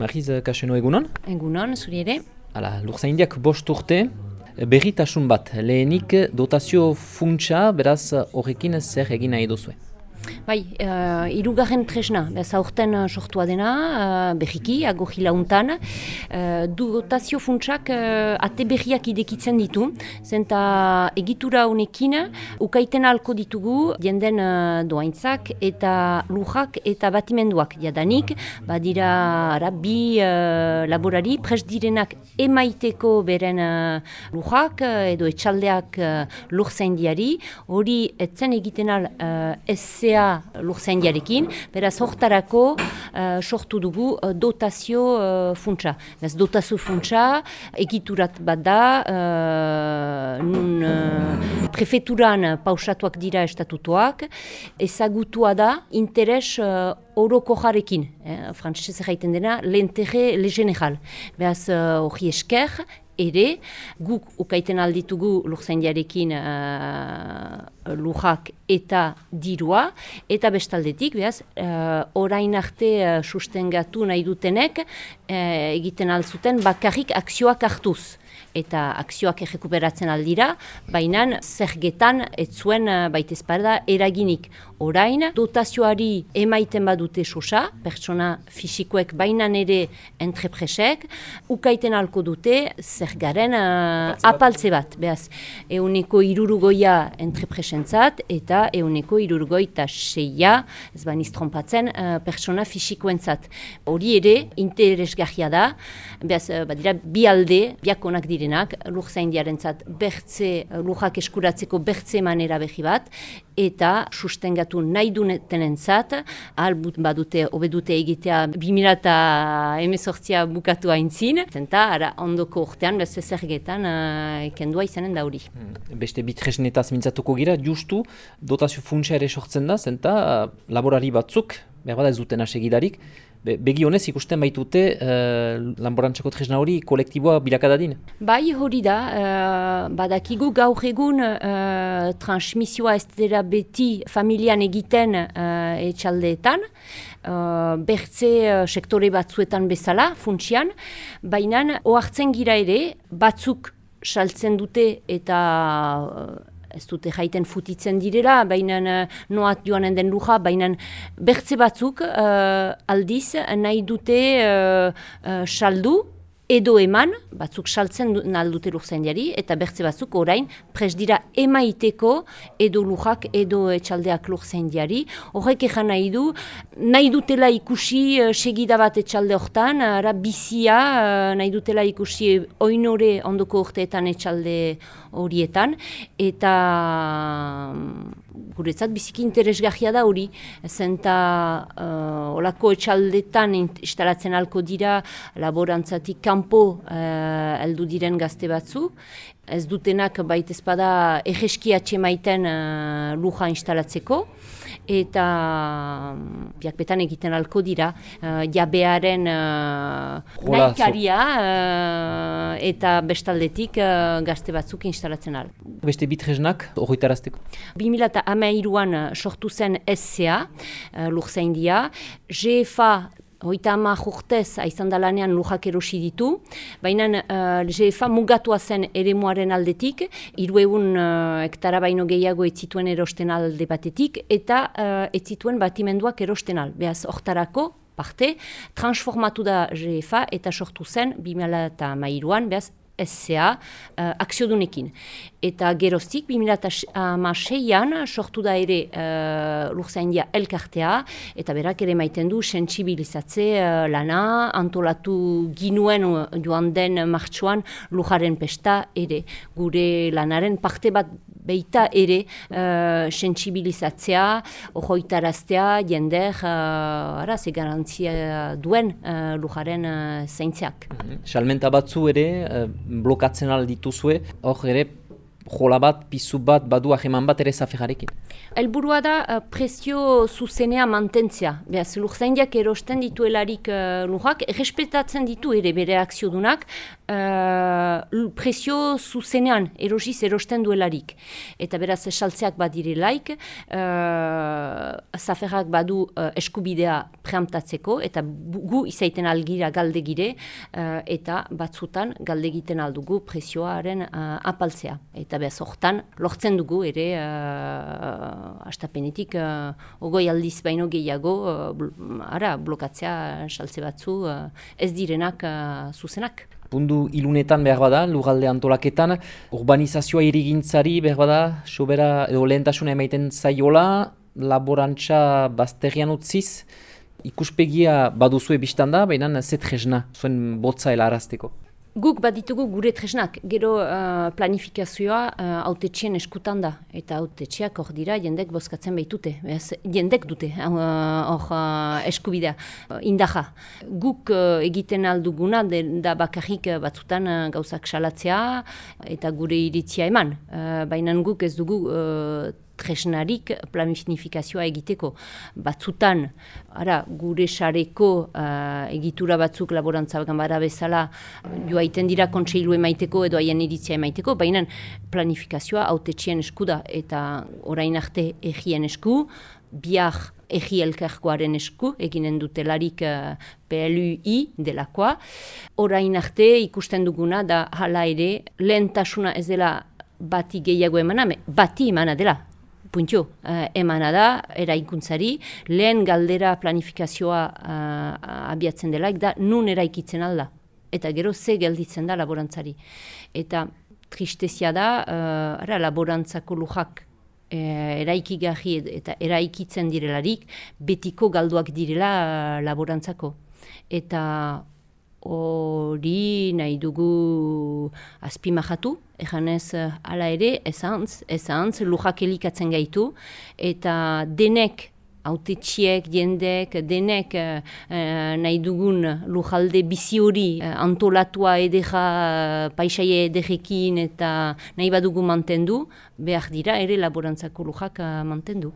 Mariz Kaseno egunon? Egunon, zuri ere. Hala, Lurza Indiak bost urte, berritasun bat, lehenik dotazio funtsa, beraz horrekin zer egin nahi duzue. Bai, uh, irugarren tresna, bez aurten uh, sortua dena, uh, berriki, agogila untan, uh, dotazio funtsak uh, ate berriak idekitzen ditu, zenta egitura honekin, ukaiten alko ditugu, jenden uh, doaintzak eta lujak eta batimenduak jadanik, badira ara, bi uh, laborari pres direnak emaiteko beren uh, lujak edo etxaldeak uh, lur diari, hori etzen egiten al uh, lurzen jarekin, beraz hortarako uh, sortu dugu uh, dotazio uh, funtsa. Bez dotazio funtsa egiturat bat da, uh, nun uh, prefeturan pausatuak dira estatutuak, ezagutua da interes uh, oroko jarekin, eh, frantzese jaiten dena, lentere le general. Beraz hori uh, esker, ere, guk ukaiten alditugu lurzaindiarekin uh, lujak eta dirua, eta bestaldetik, behaz, uh, orain arte uh, sustengatu nahi dutenek, uh, egiten altzuten bakarrik akzioak hartuz eta akzioak errekuperatzen aldira, baina zergetan ez zuen baitezparda eraginik. Orain, dotazioari emaiten badute sosa, pertsona fisikoek baina ere entrepresek, ukaiten alko dute zer garen uh, apaltze bat, behaz, euneko irurugoia entrepresentzat eta euneko irurugoi eta seia, ez bain iztrompatzen, uh, pertsona fisikoentzat. Hori ere, interesgarria da, behaz, uh, badira, bi alde, biakonak direnak, lur zaindiaren zat, bertze, lurrak eskuratzeko bertze manera behi bat, eta sustengatu nahi dunetenen zat, albut badute, obedute egitea 2000 eta emezortzia bukatu haintzin, zenta, ara ondoko urtean, beste zergetan, uh, ekendua izanen da hori. Hmm. Beste bitresnetaz mintzatuko gira, justu dotazio funtsa ere sortzen da, zenta, laborari batzuk, behar bada ez duten asegidarik, Be, begi honez ikusten baitute uh, lanborantzako tresna hori kolektiboa bilakadadin? Bai hori da, uh, badakigu gaur egun uh, transmisioa ez dira beti familian egiten uh, etxaldeetan, uh, bertze uh, sektore batzuetan bezala, funtsian, baina oartzen gira ere batzuk saltzen dute eta ez dute jaiten futitzen direla, baina uh, noat joanen den luja, baina bertze batzuk uh, aldiz nahi dute uh, saldu, edo eman, batzuk saltzen naldute lurzen jari, eta bertze batzuk orain pres dira emaiteko edo lujak edo etxaldeak lurzen jari. Horrek ezan nahi du, nahi dutela ikusi uh, segida bat etxalde hortan, ara bizia uh, nahi dutela ikusi oinore ondoko urteetan etxalde horietan, eta guretzat biziki interesgahia da hori, zenta uh, olako etxaldetan instalatzen alko dira laborantzatik kanpo uh, heldu diren gazte batzu, ez dutenak baitezpada egeski atxemaiten uh, luja instalatzeko, eta biak betan egiten alko dira, uh, jabearen uh, naikaria uh, eta bestaldetik uh, gazte batzuk instalatzen al. Beste bitreznak, horretarazteko? 2008an sortu zen SCA, uh, lurzain dia, GFA Hoita ama jurtez aizan dalanean lujak erosi ditu, baina uh, GFA mugatua zen ere muaren aldetik, iru egun uh, hektara baino gehiago etzituen erosten alde batetik, eta uh, etzituen batimenduak erosten al. Beaz, hortarako, parte, transformatu da GFA eta sortu zen 2008an, beaz, SCA uh, akziodunekin. Eta geroztik, 2006an sortu da ere uh, lurzaindia elkartea, eta berak ere maiten du sensibilizatze uh, lana, antolatu ginuen joan den martxuan lujaren pesta ere. Gure lanaren parte bat beita ere uh, sensibilizatzea, ohoitaraztea, jender, uh, ara, ze garantzia duen uh, lujaren uh, zeintzeak. Salmenta batzu ere, blokatzen aldituzue, hor ere jola bat, pizu bat, badu aheman bat ere zafegarekin. Elburua da uh, prezio zuzenea mantentzea. Beaz, lurzaindiak erosten dituelarik uh, lujak, errespetatzen ditu ere bere akziodunak, uh, prezio zuzenean erosiz erosten duelarik. Eta beraz, saltzeak bat direlaik, uh, zaferrak badu uh, eskubidea preamtatzeko, eta gu izaiten algira galdegire, uh, eta batzutan galdegiten aldugu prezioaren uh, apaltzea. Eta beraz, hortan, lortzen dugu ere uh, astapenetik uh, ogoi aldiz baino gehiago uh, ara, blokatzea saltze batzu uh, ez direnak uh, zuzenak. Pundu ilunetan behar bada, lugalde antolaketan, urbanizazioa irigintzari behar bada, sobera edo lehentasuna emaiten zaiola, laborantza bazterian utziz, ikuspegia baduzue biztan da, baina zet zuen botza helarazteko. Guk baditugu gure tresnak, gero uh, planifikazioa uh, autetxien eskutan da, eta autetxiak hor dira jendek bozkatzen behitute, jendek dute uh, hor uh, eskubidea, uh, indaja. Guk uh, egiten alduguna da bakarrik batzutan uh, gauzak salatzea eta gure iritzia eman, uh, baina guk ez dugu uh, tresnarik planifikazioa egiteko. Batzutan, ara, gure sareko uh, egitura batzuk laborantza gambara bezala joaiten dira kontseilu emaiteko edo haien iritzia emaiteko, baina planifikazioa autetxien esku da eta orain arte egien esku, biar egi elkarkoaren esku, eginen dutelarik uh, PLUI delakoa. Orain arte ikusten duguna da hala ere lehentasuna ez dela bati gehiago emana, bati emana dela, puntio, uh, emana da, eraikuntzari, lehen galdera planifikazioa uh, abiatzen delaik da, nun eraikitzen alda. Eta gero ze gelditzen da laborantzari. Eta tristezia da, uh, ara, laborantzako lujak eraiki gaji eta eraikitzen direlarik, betiko galduak direla laborantzako. Eta hori nahi dugu azpimahatu, ejanez ala ere, ezantz, ezantz, lujak elikatzen gaitu, eta denek, autetxiek, jendek, denek eh, nahi dugun lujalde bizi hori eh, antolatua edera, paisaie ederekin eta nahi badugu mantendu, behar dira ere laborantzako lujak mantendu.